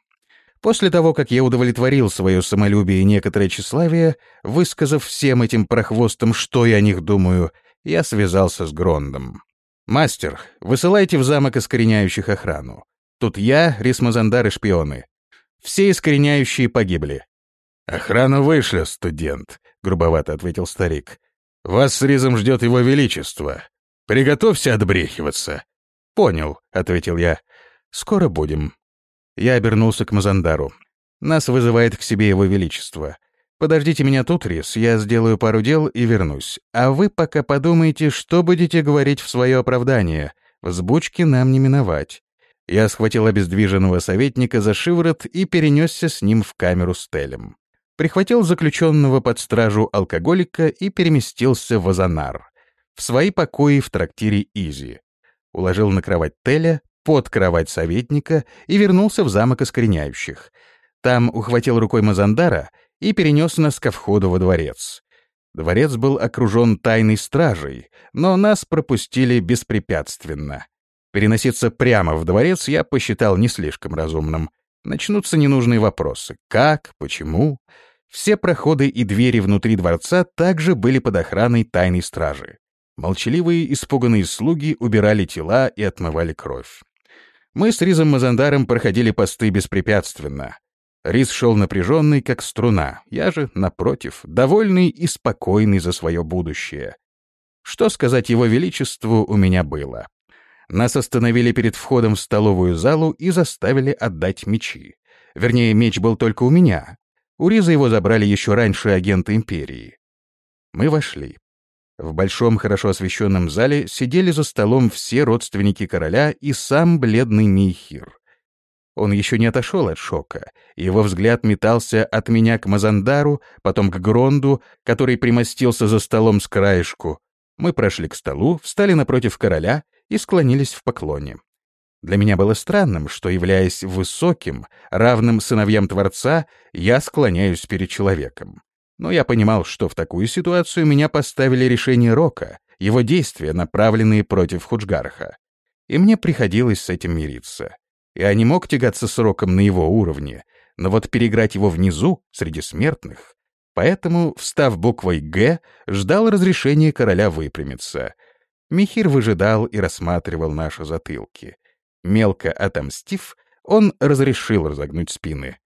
После того, как я удовлетворил свое самолюбие и некоторое тщеславие, высказав всем этим прохвостам, что я о них думаю, я связался с Грондом. «Мастер, высылайте в замок искореняющих охрану. Тут я, Рисмазандар и шпионы. Все искореняющие погибли». «Охрану вышли, студент», — грубовато ответил старик. «Вас с Ризом ждет его величество. Приготовься отбрехиваться». «Понял», — ответил я. «Скоро будем». Я обернулся к Мазандару. «Нас вызывает к себе его величество. Подождите меня тут, Рис, я сделаю пару дел и вернусь. А вы пока подумайте, что будете говорить в свое оправдание. Взбучки нам не миновать». Я схватил обездвиженного советника за шиворот и перенесся с ним в камеру с Телем. Прихватил заключенного под стражу алкоголика и переместился в Азанар, в свои покои в трактире Изи. Уложил на кровать Теля, под кровать советника и вернулся в замок искореняющих. Там ухватил рукой Мазандара и перенес нас ко входу во дворец. Дворец был окружен тайной стражей, но нас пропустили беспрепятственно. Переноситься прямо в дворец я посчитал не слишком разумным. Начнутся ненужные вопросы. Как? Почему? Все проходы и двери внутри дворца также были под охраной тайной стражи. Молчаливые, испуганные слуги убирали тела и отмывали кровь. Мы с Ризом Мазандаром проходили посты беспрепятственно. Риз шел напряженный, как струна, я же, напротив, довольный и спокойный за свое будущее. Что сказать его величеству у меня было? Нас остановили перед входом в столовую залу и заставили отдать мечи. Вернее, меч был только у меня. У Риза его забрали еще раньше агенты Империи. Мы вошли. В большом, хорошо освещенном зале сидели за столом все родственники короля и сам бледный Михир. Он еще не отошел от шока. Его взгляд метался от меня к Мазандару, потом к Гронду, который примостился за столом с краешку. Мы прошли к столу, встали напротив короля и склонились в поклоне. Для меня было странным, что, являясь высоким, равным сыновьям Творца, я склоняюсь перед человеком. Но я понимал, что в такую ситуацию меня поставили решение Рока, его действия, направленные против Худжгарха. И мне приходилось с этим мириться. Я не мог тягаться с Роком на его уровне, но вот переиграть его внизу, среди смертных. Поэтому, встав буквой «Г», ждал разрешения короля выпрямиться. Михир выжидал и рассматривал наши затылки. Мелко отомстив, он разрешил разогнуть спины.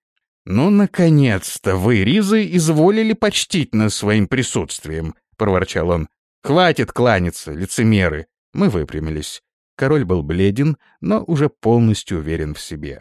«Ну, наконец-то вы, Ризы, изволили почтить нас своим присутствием», — проворчал он. «Хватит кланяться, лицемеры!» Мы выпрямились. Король был бледен, но уже полностью уверен в себе.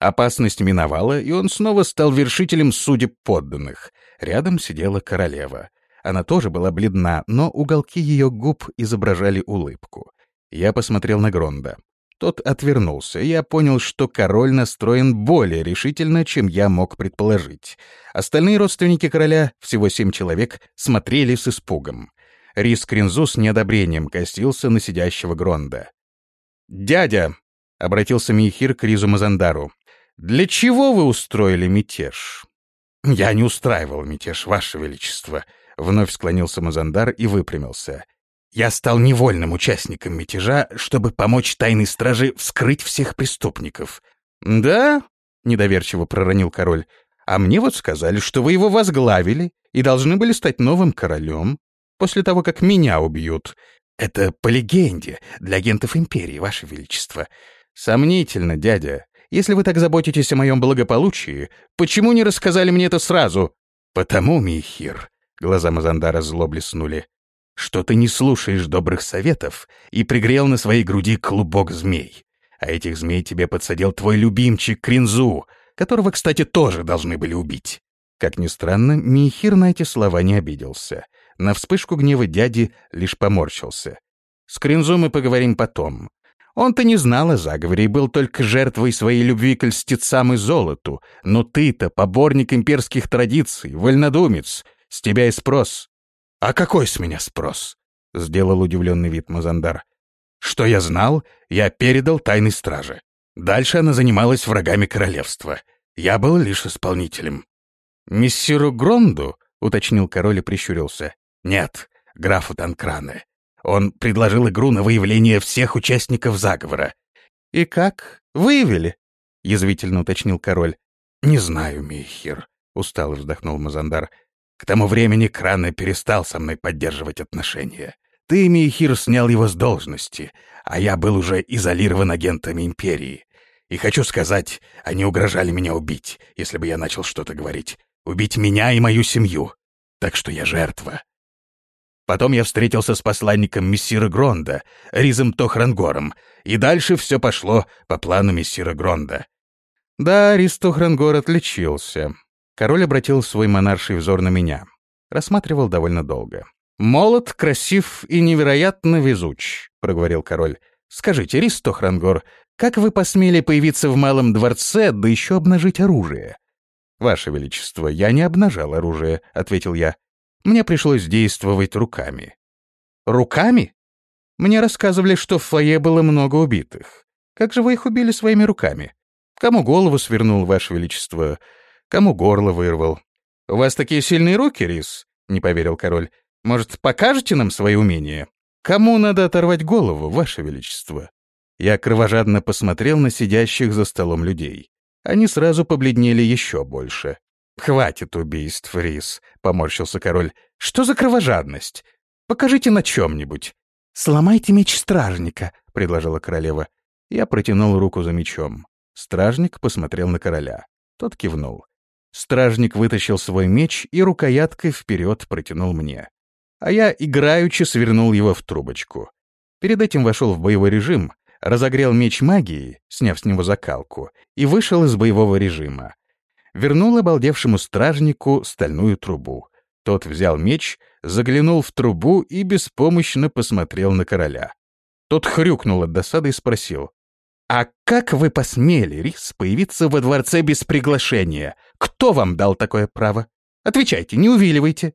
Опасность миновала, и он снова стал вершителем судеб подданных. Рядом сидела королева. Она тоже была бледна, но уголки ее губ изображали улыбку. Я посмотрел на Гронда. Тот отвернулся, и я понял, что король настроен более решительно, чем я мог предположить. Остальные родственники короля, всего семь человек, смотрели с испугом. Рис Кринзу с неодобрением косился на сидящего Гронда. «Дядя!» — обратился Михир к Ризу Мазандару. «Для чего вы устроили мятеж?» «Я не устраивал мятеж, Ваше Величество», — вновь склонился Мазандар и выпрямился. Я стал невольным участником мятежа, чтобы помочь тайной страже вскрыть всех преступников. «Да?» — недоверчиво проронил король. «А мне вот сказали, что вы его возглавили и должны были стать новым королем после того, как меня убьют. Это по легенде для агентов Империи, Ваше Величество. Сомнительно, дядя. Если вы так заботитесь о моем благополучии, почему не рассказали мне это сразу?» «Потому, Михир», — глаза Мазандара зло блеснули, что ты не слушаешь добрых советов и пригрел на своей груди клубок змей. А этих змей тебе подсадил твой любимчик Кринзу, которого, кстати, тоже должны были убить. Как ни странно, Михир на эти слова не обиделся. На вспышку гнева дяди лишь поморщился. С Кринзу мы поговорим потом. Он-то не знал о заговоре и был только жертвой своей любви к льстецам и золоту. Но ты-то поборник имперских традиций, вольнодумец. С тебя и спрос. «А какой с меня спрос?» — сделал удивленный вид Мазандар. «Что я знал, я передал тайной страже. Дальше она занималась врагами королевства. Я был лишь исполнителем». «Мессиру Гронду?» — уточнил король и прищурился. «Нет, графу Танкране. Он предложил игру на выявление всех участников заговора». «И как? Выявили?» — язвительно уточнил король. «Не знаю, Михир», — устало вздохнул Мазандар. К тому времени Крана перестал со мной поддерживать отношения. Ты, Михир, снял его с должности, а я был уже изолирован агентами Империи. И хочу сказать, они угрожали меня убить, если бы я начал что-то говорить. Убить меня и мою семью. Так что я жертва. Потом я встретился с посланником мессира Гронда, Ризом Тохрангором, и дальше все пошло по плану мессира Гронда. Да, Риз Тохрангор отличился. Король обратил свой монарший взор на меня. Рассматривал довольно долго. «Молод, красив и невероятно везуч», — проговорил король. «Скажите, Ристо Хрангор, как вы посмели появиться в Малом дворце, да еще обнажить оружие?» «Ваше Величество, я не обнажал оружие», — ответил я. «Мне пришлось действовать руками». «Руками?» Мне рассказывали, что в фойе было много убитых. Как же вы их убили своими руками? Кому голову свернул, Ваше Величество? кому горло вырвал. «У вас такие сильные руки, Рис?» — не поверил король. «Может, покажете нам свои умения? Кому надо оторвать голову, ваше величество?» Я кровожадно посмотрел на сидящих за столом людей. Они сразу побледнели еще больше. «Хватит убийств, Рис», — поморщился король. «Что за кровожадность? Покажите на чем-нибудь». «Сломайте меч стражника», — предложила королева. Я протянул руку за мечом. Стражник посмотрел на короля. Тот кивнул. Стражник вытащил свой меч и рукояткой вперед протянул мне. А я играючи свернул его в трубочку. Перед этим вошел в боевой режим, разогрел меч магии, сняв с него закалку, и вышел из боевого режима. Вернул обалдевшему стражнику стальную трубу. Тот взял меч, заглянул в трубу и беспомощно посмотрел на короля. Тот хрюкнул от досады и спросил. «А как вы посмели, Рис, появиться во дворце без приглашения? Кто вам дал такое право? Отвечайте, не увиливайте».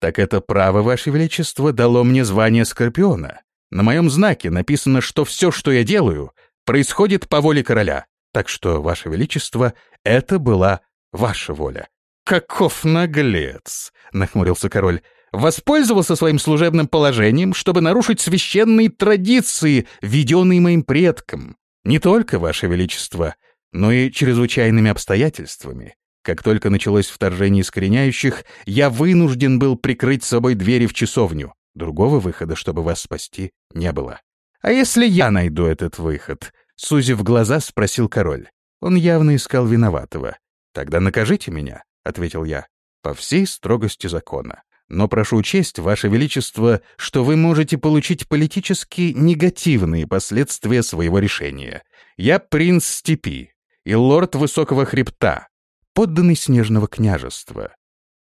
«Так это право, Ваше Величество, дало мне звание Скорпиона. На моем знаке написано, что все, что я делаю, происходит по воле короля. Так что, Ваше Величество, это была ваша воля». «Каков наглец!» — нахмурился король. «Воспользовался своим служебным положением, чтобы нарушить священные традиции, введенные моим предком. Не только, Ваше Величество, но и чрезвычайными обстоятельствами. Как только началось вторжение искореняющих, я вынужден был прикрыть собой двери в часовню. Другого выхода, чтобы вас спасти, не было. А если я найду этот выход? Сузив глаза, спросил король. Он явно искал виноватого. Тогда накажите меня, ответил я, по всей строгости закона. Но прошу учесть, Ваше Величество, что вы можете получить политически негативные последствия своего решения. Я принц степи и лорд высокого хребта, подданный снежного княжества.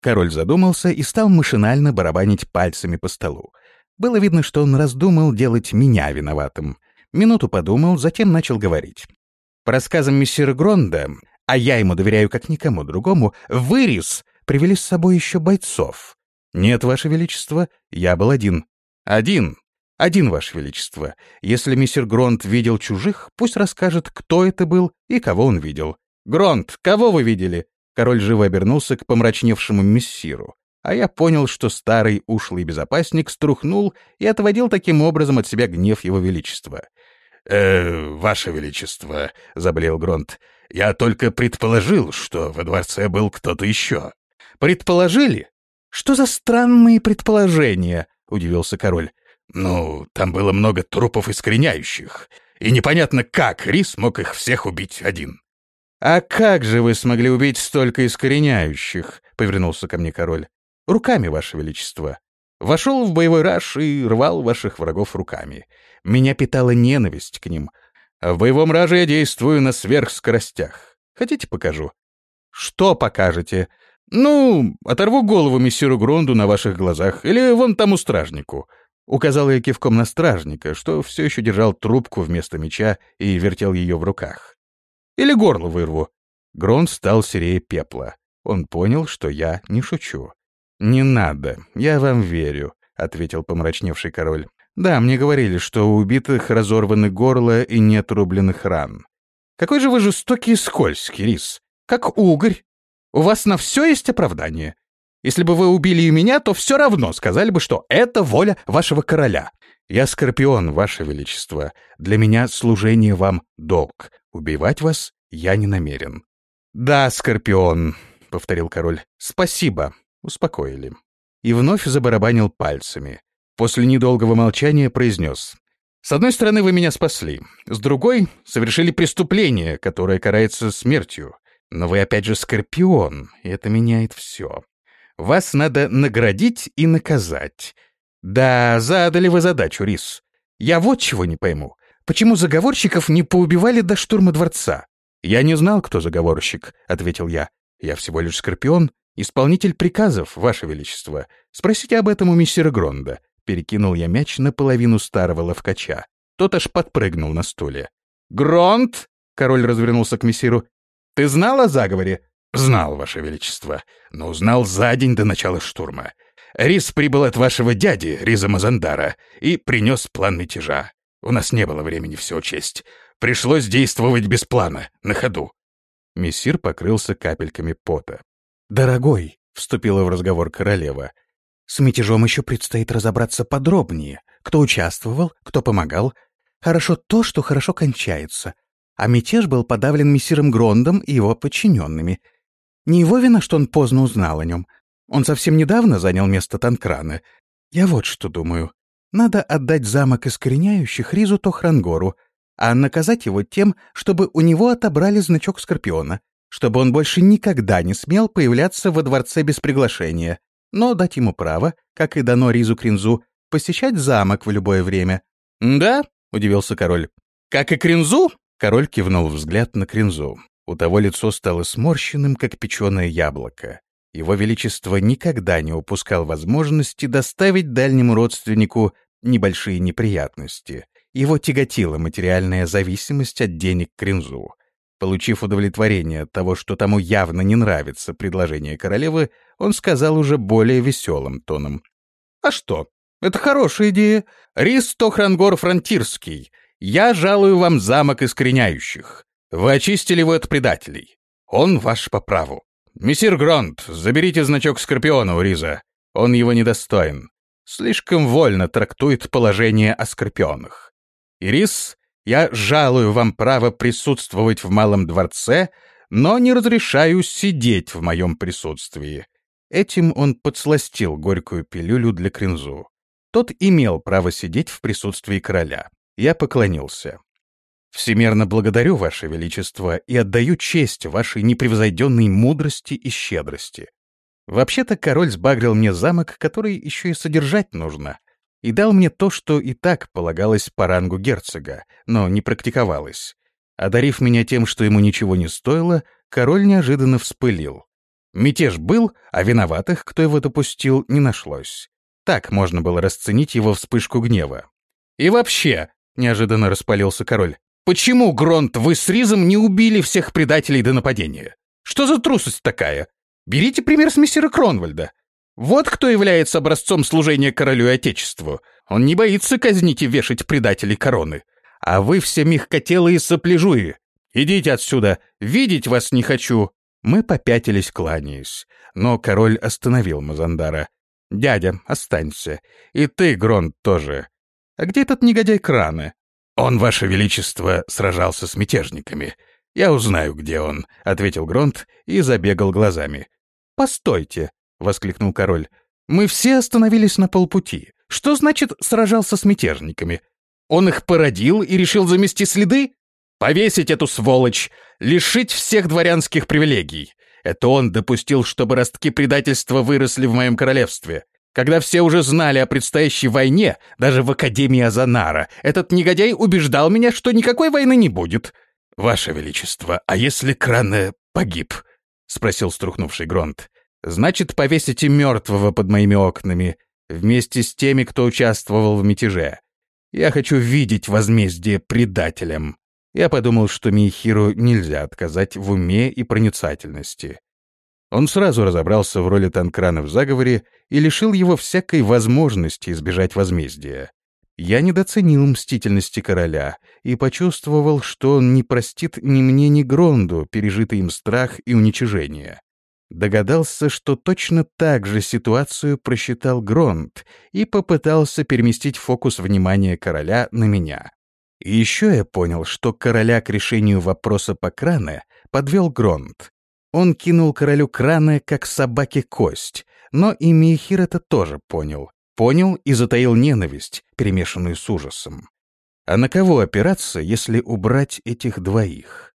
Король задумался и стал машинально барабанить пальцами по столу. Было видно, что он раздумал делать меня виноватым. Минуту подумал, затем начал говорить. По рассказам мессира Гронда, а я ему доверяю как никому другому, вырез привели с собой еще бойцов. Нет, Ваше Величество, я был один. Один. Один, Ваше Величество. Если мистер Гронт видел чужих, пусть расскажет, кто это был и кого он видел. Гронт, кого вы видели? Король живо обернулся к помрачневшему мессиру, а я понял, что старый ушлый безопасник струхнул и отводил таким образом от себя гнев его величества. «Э, ваше величество», — заблеял Гронт, — «я только предположил, что во дворце был кто-то еще». «Предположили? Что за странные предположения?» — удивился король. «Ну, там было много трупов искореняющих, и непонятно, как Рис мог их всех убить один». «А как же вы смогли убить столько искореняющих?» — повернулся ко мне король. «Руками, ваше величество. Вошел в боевой раж и рвал ваших врагов руками. Меня питала ненависть к ним. А в боевом раже я действую на сверхскоростях. Хотите, покажу?» «Что покажете?» «Ну, оторву голову мессиру Гронду на ваших глазах, или вон тому стражнику». Указал я кивком на стражника, что все еще держал трубку вместо меча и вертел ее в руках. Или горло вырву». Грон стал серее пепла. Он понял, что я не шучу. «Не надо, я вам верю», — ответил помрачневший король. «Да, мне говорили, что у убитых разорваны горло и нет рубленных ран. Какой же вы жестокий и скользкий, Рис. Как угорь. У вас на все есть оправдание. Если бы вы убили и меня, то все равно сказали бы, что это воля вашего короля. Я Скорпион, ваше величество. Для меня служение вам — долг. Убивать вас я не намерен». «Да, Скорпион», — повторил король. «Спасибо». Успокоили. И вновь забарабанил пальцами. После недолгого молчания произнес. «С одной стороны, вы меня спасли. С другой, совершили преступление, которое карается смертью. Но вы опять же Скорпион, и это меняет все. Вас надо наградить и наказать. Да, задали вы задачу, Рис. Я вот чего не пойму. Почему заговорщиков не поубивали до штурма дворца? Я не знал, кто заговорщик, ответил я. Я всего лишь скорпион, исполнитель приказов, ваше величество. Спросите об этом у мистера Гронда. Перекинул я мяч наполовину старого ловкача. Тот аж подпрыгнул на стуле. «Гронт!» — король развернулся к мессиру. «Ты знал о заговоре?» «Знал, Ваше Величество, но узнал за день до начала штурма. Рис прибыл от вашего дяди, Риза Мазандара, и принес план мятежа. У нас не было времени все учесть. Пришлось действовать без плана, на ходу». Мессир покрылся капельками пота. «Дорогой», — вступила в разговор королева, — «с мятежом еще предстоит разобраться подробнее. Кто участвовал, кто помогал. Хорошо то, что хорошо кончается. А мятеж был подавлен мессиром Грондом и его подчиненными. Не его вина, что он поздно узнал о нем. Он совсем недавно занял место Танкрана. Я вот что думаю. Надо отдать замок искореняющих Ризу Тохрангору, а наказать его тем, чтобы у него отобрали значок Скорпиона, чтобы он больше никогда не смел появляться во дворце без приглашения, но дать ему право, как и дано Ризу Кринзу, посещать замок в любое время. «Да?» — удивился король. «Как и Кринзу?» — король кивнул взгляд на Кринзу. У того лицо стало сморщенным, как печеное яблоко. Его Величество никогда не упускал возможности доставить дальнему родственнику небольшие неприятности. Его тяготила материальная зависимость от денег Кринзу. Получив удовлетворение от того, что тому явно не нравится предложение королевы, он сказал уже более веселым тоном. «А что? Это хорошая идея. Рис Тохрангор Фронтирский. Я жалую вам замок искореняющих. Вы очистили его от предателей. Он ваш по праву. Мессир Гронт, заберите значок Скорпиона у Риза. Он его недостоин. Слишком вольно трактует положение о Скорпионах. Ирис, я жалую вам право присутствовать в Малом дворце, но не разрешаю сидеть в моем присутствии. Этим он подсластил горькую пилюлю для Кринзу. Тот имел право сидеть в присутствии короля. Я поклонился. «Всемерно благодарю, Ваше Величество, и отдаю честь вашей непревзойденной мудрости и щедрости. Вообще-то король сбагрил мне замок, который еще и содержать нужно, и дал мне то, что и так полагалось по рангу герцога, но не практиковалось. Одарив меня тем, что ему ничего не стоило, король неожиданно вспылил. Мятеж был, а виноватых, кто его допустил, не нашлось. Так можно было расценить его вспышку гнева. «И вообще», — неожиданно распалился король, «почему, Гронт, вы с Ризом не убили всех предателей до нападения? Что за трусость такая? Берите пример с мессира Кронвальда. Вот кто является образцом служения королю и отечеству. Он не боится казнить и вешать предателей короны. А вы все мягкотелые сопляжуи. Идите отсюда, видеть вас не хочу. Мы попятились, кланяясь. Но король остановил Мазандара. «Дядя, останься. И ты, Гронт, тоже. А где этот негодяй Краны?» «Он, ваше величество, сражался с мятежниками. Я узнаю, где он», — ответил Гронт и забегал глазами. «Постойте!» — воскликнул король. «Мы все остановились на полпути. Что значит «сражался с мятежниками»? Он их породил и решил замести следы? Повесить эту сволочь! Лишить всех дворянских привилегий! Это он допустил, чтобы ростки предательства выросли в моем королевстве. Когда все уже знали о предстоящей войне, даже в Академии Азанара, этот негодяй убеждал меня, что никакой войны не будет. «Ваше Величество, а если Кране погиб?» — спросил струхнувший Гронт. «Значит, повесите мертвого под моими окнами, вместе с теми, кто участвовал в мятеже. Я хочу видеть возмездие предателям». Я подумал, что Михиру нельзя отказать в уме и проницательности. Он сразу разобрался в роли Танкрана в заговоре и лишил его всякой возможности избежать возмездия. Я недооценил мстительности короля и почувствовал, что он не простит ни мне, ни Гронду пережитый им страх и уничижение. Догадался, что точно так же ситуацию просчитал Гронд и попытался переместить фокус внимания короля на меня. И еще я понял, что короля к решению вопроса по кране подвел Гронд. Он кинул королю краны, как собаке кость, но и Михир это тоже понял Понял и затаил ненависть, перемешанную с ужасом. А на кого опираться, если убрать этих двоих?